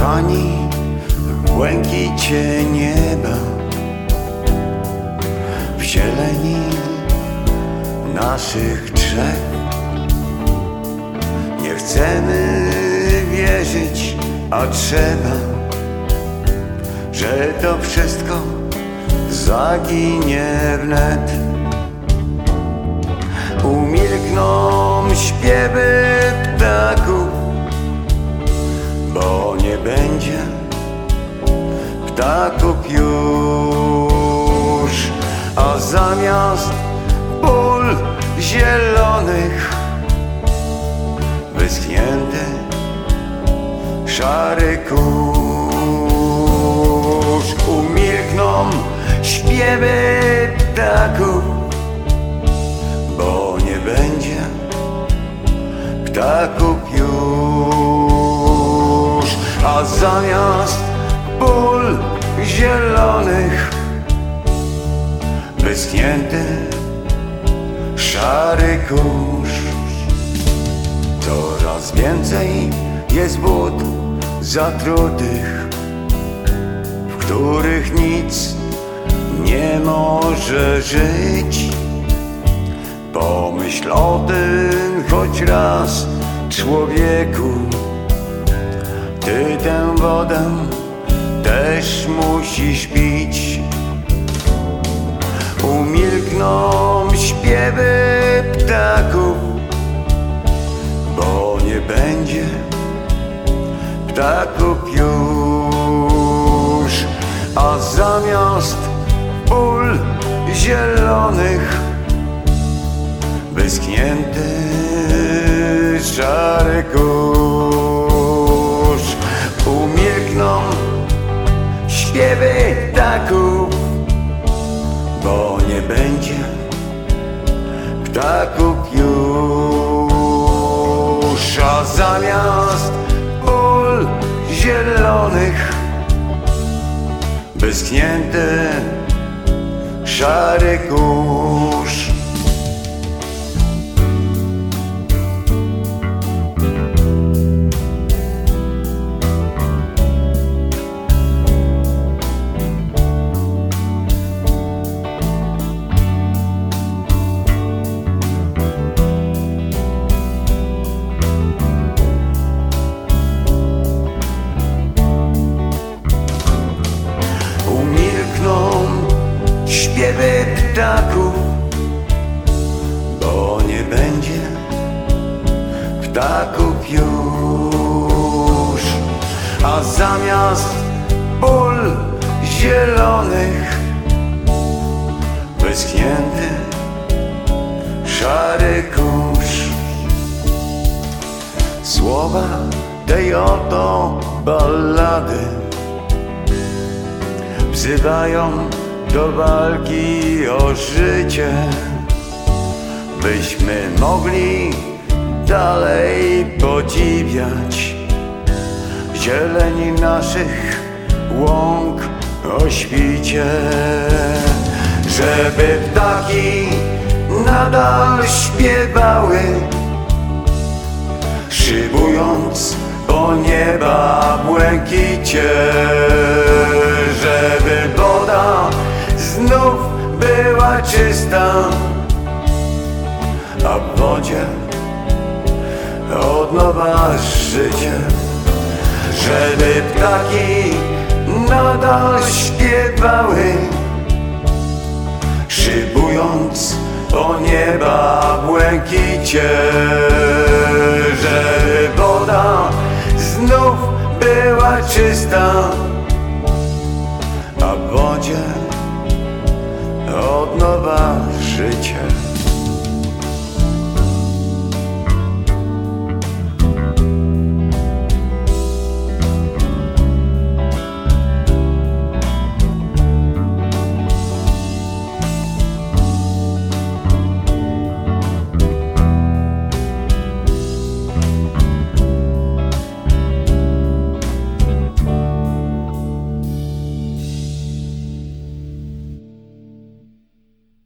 koni w błękicie nieba, w zieleni naszych drzew. Nie chcemy wierzyć, a trzeba, że to wszystko zaginie wnet. Umilkną śpiewy ptaków już, a zamiast pól zielonych wyschnięty szary kurz. Umilkną śpiewy ptaków, bo nie będzie ptaków już, a zamiast zielonych wyschnięty szary kurz. Coraz więcej jest wód zatrutych, w których nic nie może żyć. Pomyśl o tym choć raz, człowieku. Ty tę wodę też musisz pić. Umilkną śpiewy ptaków, bo nie będzie ptaków już, a zamiast pól zielonych wyschnięty szary kurz. Śpiewy ptaków, bo nie będzie ptaków już, a zamiast pól zielonych wyschnięty szary kurz. Będzie ptaków już, a zamiast pól zielonych wyschnięty szary kurz. Słowa tej oto ballady wzywają do walki o życie, byśmy mogli dalej podziwiać zieleni naszych łąk o świcie, żeby ptaki nadal śpiewały, szybując po nieba błękicie, żeby woda znów była czysta, a w wodzie od nowa życie, żeby ptaki nadal śpiewały, szybując po nieba błękicie, żeby woda znów była czysta, a w wodzie od nowa życie. you.